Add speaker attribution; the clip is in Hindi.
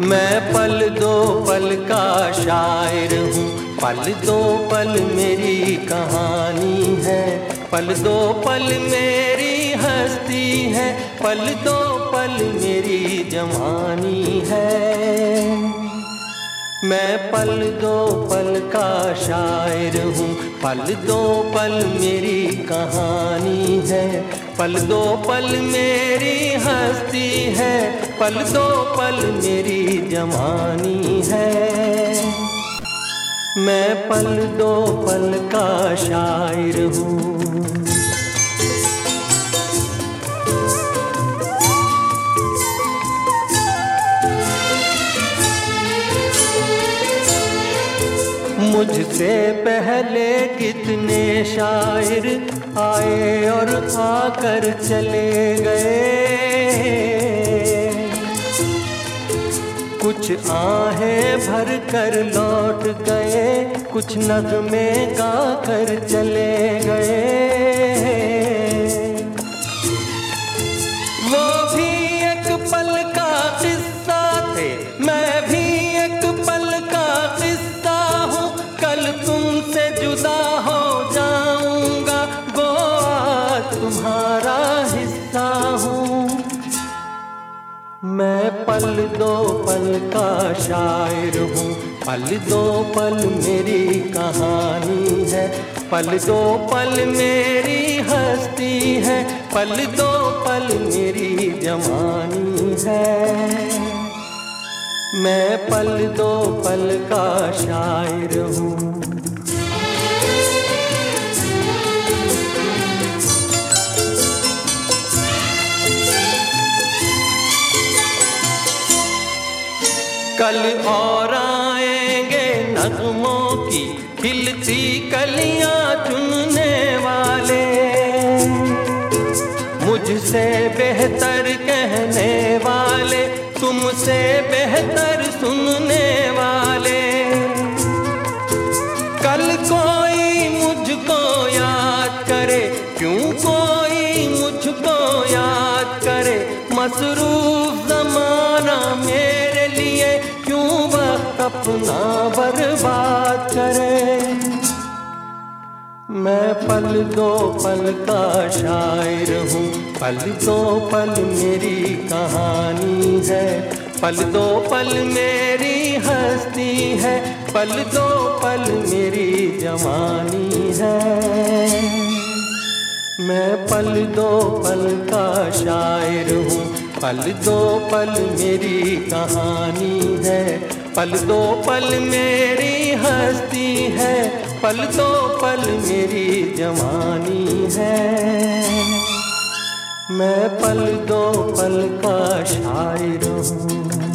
Speaker 1: मैं पल दो पल का शायर हूँ। पल दो पल मेरी कहानी है। पल दो पल मेरी हस्ती है। पल दो पल मेरी जवानी है। मैं पल दो पल का शायर हूँ। पल दो पल मेरी कहानी है। पल दो पल मेरी हस्ती है। पल दो पल मेरी जवानी है। मैं पल दो पल का शायर हूँ। मुझसे पहले कितने शायर आए और आकर चले गए? कुछ आहें भर कर लौट गए, कुछ नगमे गा कर चले गए। वो भी एक पल का किस्सा थे, मैं भी एक पल का किस्सा हूँ। कल तुमसे जुदा हो जाऊँगा गोवा तुम्हारा हिस्सा हूँ। मैं पल दो पल का शायर हूँ। पल दो पल मेरी कहानी है। पल दो पल मेरी हस्ती है। पल दो पल मेरी जवानी है। मैं पल दो पल का शायर हूँ। कल और आएँगे नगमों की खिलती कलियाँ चुनने वाले। मुझसे बेहतर कहने वाले, तुमसे बेहतर सुनने वाले। कल कोई मुझको याद करे, क्यों कोई मुझको याद करे मेरे लिए क्यों वक्त अपना बर्बाद करे? मैं पल दो पल का शायर हूँ, पल दो पल मेरी कहानी है, पल दो पल मेरी हस्ती है, पल दो पल मेरी जवानी है। मैं पल दो पल का शायर हूँ पल दो पल मेरी कहानी है, पल दो पल मेरी हस्ती है, पल दो पल मेरी जवानी है। मैं पल दो पल का शायर हूँ।